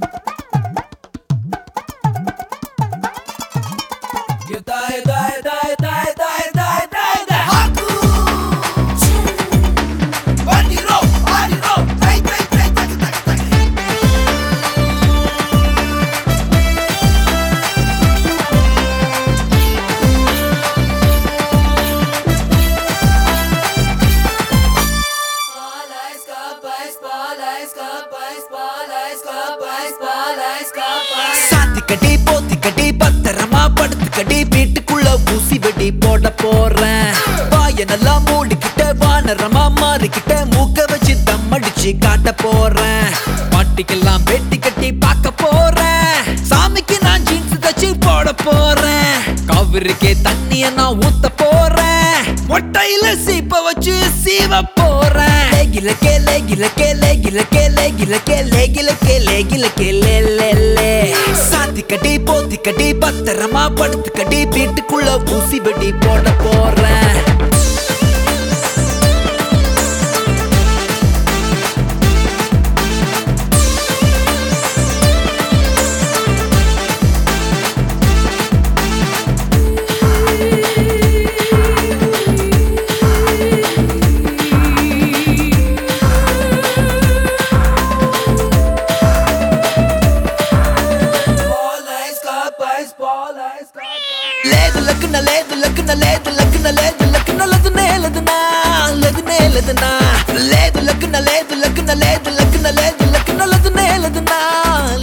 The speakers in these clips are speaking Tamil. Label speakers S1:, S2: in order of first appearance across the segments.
S1: சாத்தி படுத்து கட்டி வீட்டுக்குள்ள ஊசி வெடி போட போறேன். வாய நல்லா மூடிக்கிட்ட வானரமா மாறிக்கிட்ட மூக்க வச்சு தம் அடிச்சு காட்ட போறேன். பாட்டிக்கெல்லாம் வெட்டி கட்டி பார்க்க போறேன். சாமிக்கு நான் ஜீன்ஸ் தச்சு போட போறேன். காவிரிக்கே தண்ணிய நான் ஊத்த போறேன். மொட்டையில சீப்ப வச்சு சீவ போறேன். லேகில கே லேகில கே லேகில கே லேகில கே லேகில கே லேகில கே லே சாத்தி கட்டி போத்தி கட்டி பத்திரமா படுத்து கட்டி வீட்டுக்குள்ள ஊசி வெட்டி போட போறேன். లేదు లక్కున లేదు లక్కున లేదు లక్కున లేదు లక్కున లదునే లదునా లదునే లదునా లేదు లక్కున లేదు లక్కున లేదు లక్కున లేదు లక్కున లదునే లదునా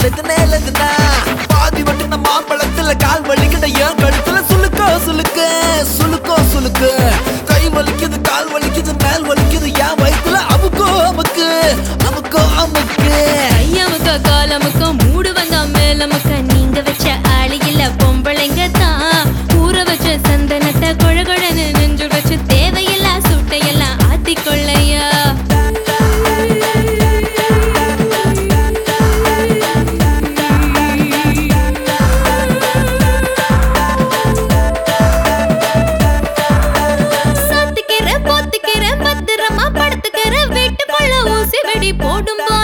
S1: లదునే లదునా பாதி வட்டுன மாம்பழத்துல கால் வலிக்கிட்ட ஏன் கழுத்துல சுளுக்கோ சுளுக்கு சுளுக்கோ சுளுக்கு கை வலிக்குது கால் வலிக்குது மேல் வலிக்குது ஏன் வயித்துல அமுக்கோ அமுக்கு அமுக்கோ அமுக்கு
S2: ஐயாமுக்க காலமுக்க மூடு வந்தா மேலமுக்க போடும்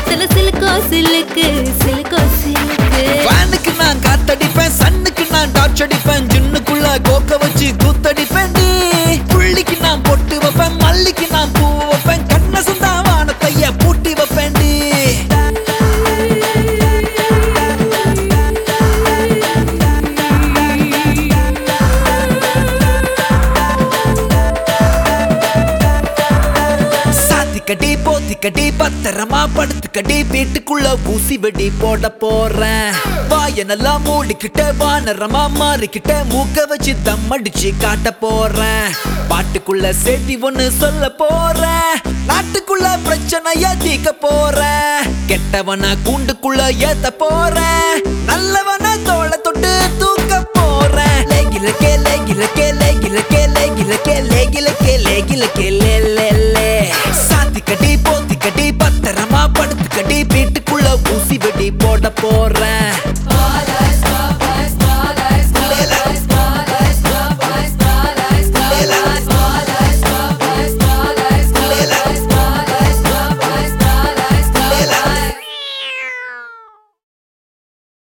S2: நடிக்கிற சிலுக்கோ சிலுக்கு சிலுக்கோ சிலுக்கு.
S1: ஃபேனுக்கு நான் காத்தடிப்பேன் சன்னுக்கு நான் டார்ச் அடிப்பேன் ஜின்னுக்குள்ள கோக்க வச்சு கூத்தடிப்பேன் நீ. புள்ளிக்கு நான் பொட்டு வைப்பேன் மல்லிக்கு நான் பூ வைப்பேன் கண்ண சுந்தா வானத்தைய பூட்டி வைப்பேன் நீ. கட்டி போ படுத்துக்கடி பத்திரமா படுத்துக்கடி வீட்டுக்குள்ள ஊசி வெடி போட போறேன். வாயனெல்லாம் மூடிக்கிட்ட வானரமா மாறிக்கிட்ட மூக்க வச்சு தம் அடிச்சு காட்ட போறேன். பாட்டுக்குள்ள செய்தி ஒண்ணு சொல்ல போறேன். நாட்டுக்குள்ள பிரச்சனைய தீக்க போறேன். கெட்டவனா கூண்டுக்குள்ள ஏத்த போறேன். நல்லவன தோள தொட்டு தூக்க போறேன். லேகில கே லேகில கே லேகில கே லேகில கே லேகில கே லேகில கே உள்ள ஊசி வெடி போட போறேன்.